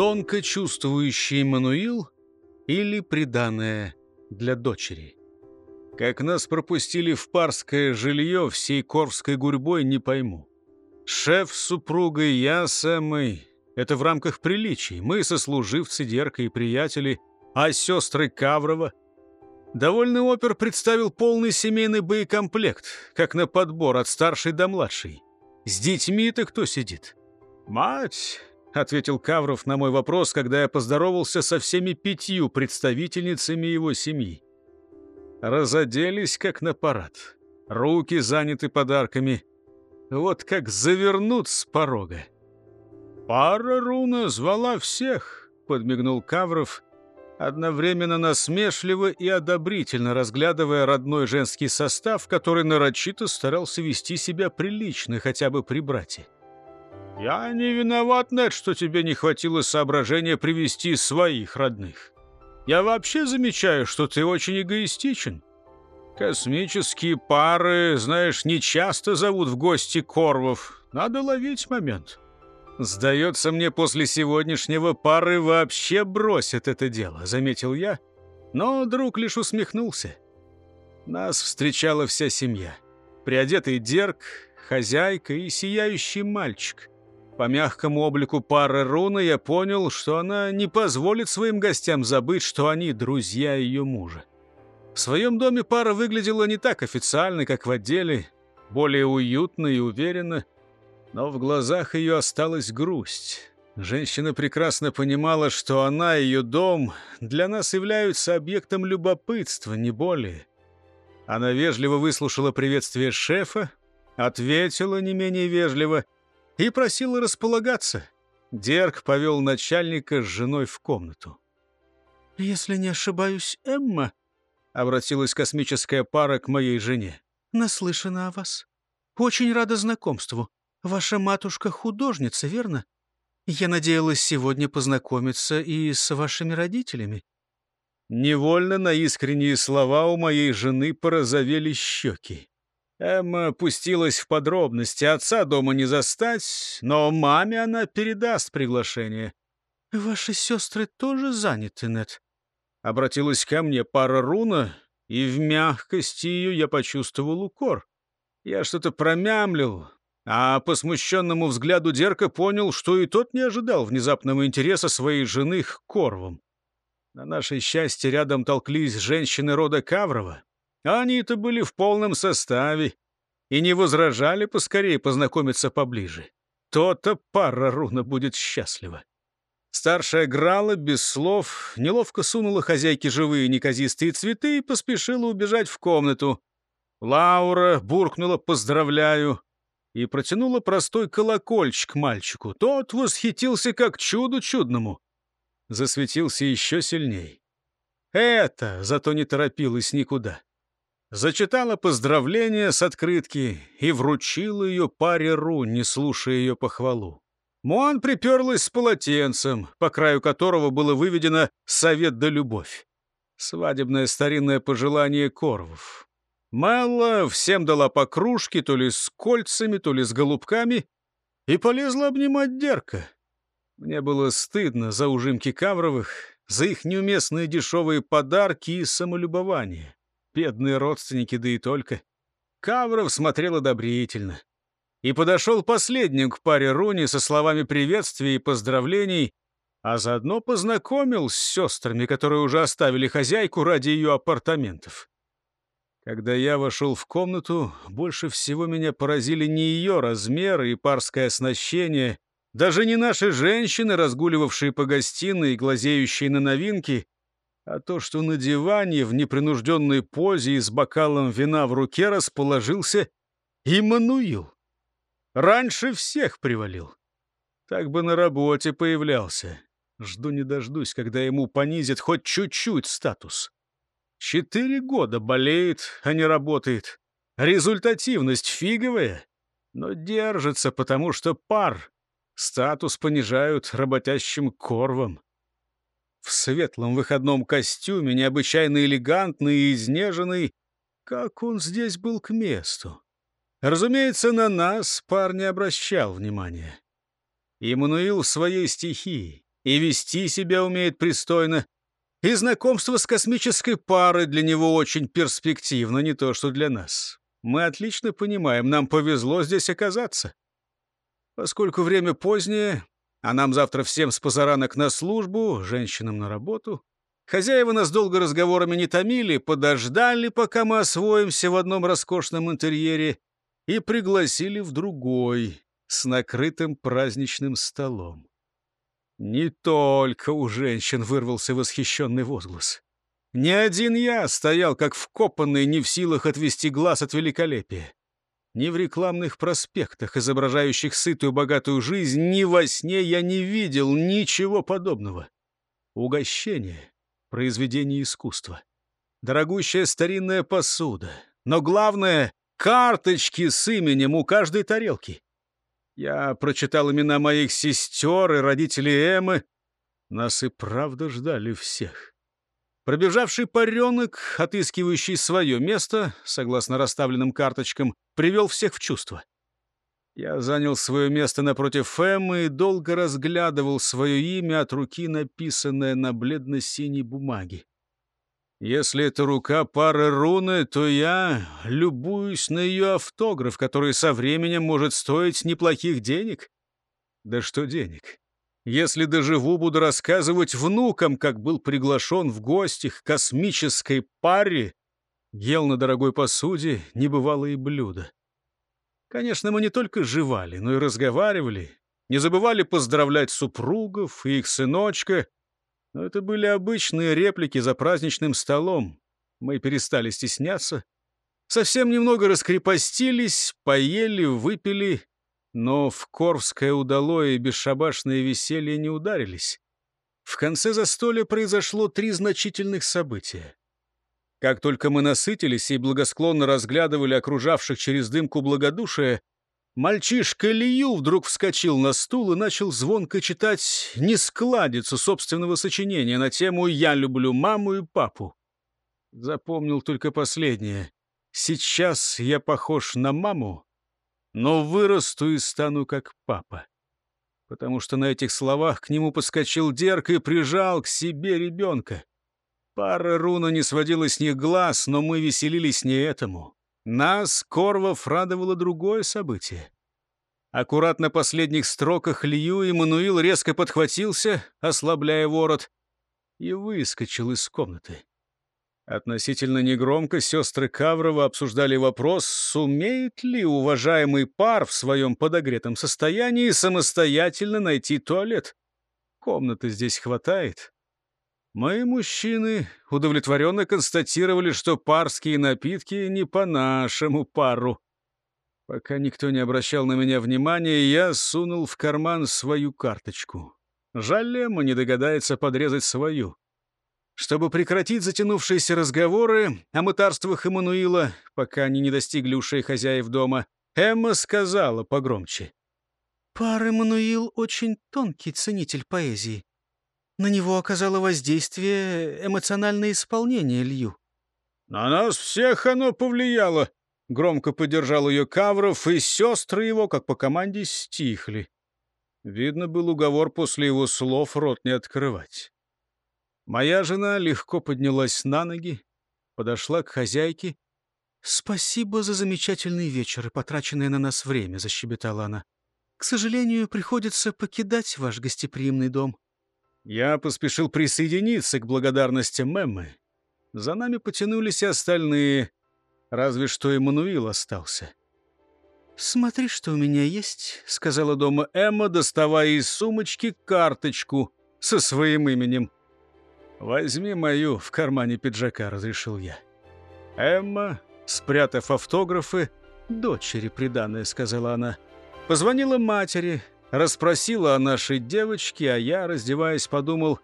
тонко чувствующий Мануил или приданное для дочери. Как нас пропустили в парское жилье всей корвской гурьбой, не пойму. Шеф с супругой, я с Эммой. Это в рамках приличий. Мы сослуживцы, Дерка и приятели, а сестры Каврова. Довольный опер представил полный семейный боекомплект, как на подбор от старшей до младшей. С детьми-то кто сидит? «Мать!» — ответил Кавров на мой вопрос, когда я поздоровался со всеми пятью представительницами его семьи. Разоделись, как на парад. Руки заняты подарками. Вот как завернут с порога. «Пара руна звала всех», — подмигнул Кавров, одновременно насмешливо и одобрительно разглядывая родной женский состав, который нарочито старался вести себя прилично хотя бы при брате. «Я не виноват, Нед, что тебе не хватило соображения привести своих родных. Я вообще замечаю, что ты очень эгоистичен. Космические пары, знаешь, не часто зовут в гости корвов. Надо ловить момент. Сдается мне, после сегодняшнего пары вообще бросят это дело, заметил я. Но друг лишь усмехнулся. Нас встречала вся семья. Приодетый Дерг, хозяйка и сияющий мальчик. По мягкому облику пары руны я понял, что она не позволит своим гостям забыть, что они друзья ее мужа. В своем доме пара выглядела не так официально, как в отделе, более уютно и уверенно, но в глазах ее осталась грусть. Женщина прекрасно понимала, что она и ее дом для нас являются объектом любопытства, не более. Она вежливо выслушала приветствие шефа, ответила не менее вежливо — и просила располагаться. Дерг повел начальника с женой в комнату. «Если не ошибаюсь, Эмма...» — обратилась космическая пара к моей жене. «Наслышана о вас. Очень рада знакомству. Ваша матушка художница, верно? Я надеялась сегодня познакомиться и с вашими родителями». Невольно на искренние слова у моей жены порозовели щеки. Эмма пустилась в подробности. Отца дома не застать, но маме она передаст приглашение. «Ваши сестры тоже заняты, Нет?» Обратилась ко мне пара руна, и в мягкости ее я почувствовал укор. Я что-то промямлил, а по смущенному взгляду Дерка понял, что и тот не ожидал внезапного интереса своей жены к Корвам. На наше счастье рядом толклись женщины рода Каврова, они-то были в полном составе и не возражали поскорее познакомиться поближе. То-то пара руна будет счастлива. Старшая Грала без слов неловко сунула хозяйке живые неказистые цветы и поспешила убежать в комнату. Лаура буркнула «поздравляю» и протянула простой колокольчик мальчику. Тот восхитился как чуду чудному. Засветился еще сильней. Это зато не торопилась никуда зачитала поздравления с открытки и вручила ее паре Ру, не слушая ее похвалу. Муан приперлась с полотенцем, по краю которого было выведено «Совет да любовь». Свадебное старинное пожелание Корвов. Мелла всем дала по кружке, то ли с кольцами, то ли с голубками, и полезла обнимать Дерка. Мне было стыдно за ужимки Кавровых, за их неуместные дешевые подарки и самолюбование. Бедные родственники, да и только. Кавров смотрел одобрительно. И подошел последним к паре Руни со словами приветствия и поздравлений, а заодно познакомил с сестрами, которые уже оставили хозяйку ради ее апартаментов. Когда я вошел в комнату, больше всего меня поразили не ее размеры и парское оснащение, даже не наши женщины, разгуливавшие по гостиной и глазеющие на новинки, а то, что на диване в непринужденной позе и с бокалом вина в руке расположился Иммануил. Раньше всех привалил. Так бы на работе появлялся. Жду не дождусь, когда ему понизят хоть чуть-чуть статус. Четыре года болеет, а не работает. Результативность фиговая, но держится, потому что пар. Статус понижают работящим корвам в светлом выходном костюме, необычайно элегантный и изнеженный. Как он здесь был к месту? Разумеется, на нас парень обращал внимание. Иммануил в своей стихии. и вести себя умеет пристойно. И знакомство с космической парой для него очень перспективно, не то что для нас. Мы отлично понимаем, нам повезло здесь оказаться. Поскольку время позднее, а нам завтра всем с позаранок на службу, женщинам на работу, хозяева нас долго разговорами не томили, подождали, пока мы освоимся в одном роскошном интерьере, и пригласили в другой, с накрытым праздничным столом. Не только у женщин вырвался восхищенный возглас. Не один я стоял, как вкопанный, не в силах отвести глаз от великолепия. Ни в рекламных проспектах, изображающих сытую богатую жизнь, ни во сне я не видел ничего подобного. Угощение, произведение искусства, дорогущая старинная посуда, но главное — карточки с именем у каждой тарелки. Я прочитал имена моих сестер и родителей Эммы. Нас и правда ждали всех. Пробежавший паренок, отыскивающий свое место, согласно расставленным карточкам, привел всех в чувство. Я занял свое место напротив Эммы и долго разглядывал свое имя от руки, написанное на бледно-синей бумаге. Если это рука пары руны, то я любуюсь на ее автограф, который со временем может стоить неплохих денег. Да что денег? Если доживу, буду рассказывать внукам, как был приглашен в гости к космической паре, ел на дорогой посуде небывалые блюда. Конечно, мы не только жевали, но и разговаривали, не забывали поздравлять супругов и их сыночка — но это были обычные реплики за праздничным столом. Мы перестали стесняться. Совсем немного раскрепостились, поели, выпили, но в Корвское удалое и бесшабашное веселье не ударились. В конце застолья произошло три значительных события. Как только мы насытились и благосклонно разглядывали окружавших через дымку благодушие, Мальчишка Лью вдруг вскочил на стул и начал звонко читать нескладицу собственного сочинения на тему «Я люблю маму и папу». Запомнил только последнее. «Сейчас я похож на маму, но вырасту и стану как папа». Потому что на этих словах к нему подскочил Дерк и прижал к себе ребенка. Пара руна не сводила с них глаз, но мы веселились не этому. Нас, Корвов, радовало другое событие. Аккурат на последних строках Лью Эммануил резко подхватился, ослабляя ворот, и выскочил из комнаты. Относительно негромко сестры Каврова обсуждали вопрос, сумеет ли уважаемый пар в своем подогретом состоянии самостоятельно найти туалет. Комнаты здесь хватает. Мои мужчины удовлетворенно констатировали, что парские напитки не по нашему пару. Пока никто не обращал на меня внимания, я сунул в карман свою карточку. Жаль, Лема не догадается подрезать свою. Чтобы прекратить затянувшиеся разговоры о мытарствах Эммануила, пока они не достигли ушей хозяев дома, Эмма сказала погромче. «Пар Эммануил очень тонкий ценитель поэзии. На него оказало воздействие эмоциональное исполнение Лью. «На нас всех оно повлияло», — громко поддержал ее Кавров, и сестры его, как по команде, стихли. Видно был уговор после его слов рот не открывать. Моя жена легко поднялась на ноги, подошла к хозяйке. «Спасибо за замечательный вечер и потраченное на нас время», — защебетала она. «К сожалению, приходится покидать ваш гостеприимный дом». Я поспешил присоединиться к благодарностям Мэммы. За нами потянулись и остальные, разве что Эммануил остался. «Смотри, что у меня есть», — сказала дома Эмма, доставая из сумочки карточку со своим именем. «Возьми мою в кармане пиджака», — разрешил я. Эмма, спрятав автографы, «Дочери приданное», — сказала она, — позвонила матери, Расспросила о нашей девочке, а я, раздеваясь, подумал,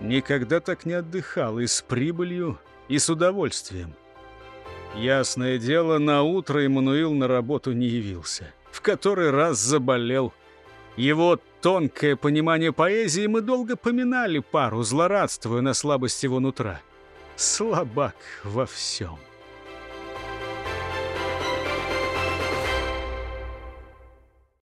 никогда так не отдыхал и с прибылью, и с удовольствием. Ясное дело, на утро Эммануил на работу не явился. В который раз заболел. Его тонкое понимание поэзии мы долго поминали пару, злорадствуя на слабость его нутра. Слабак во всем.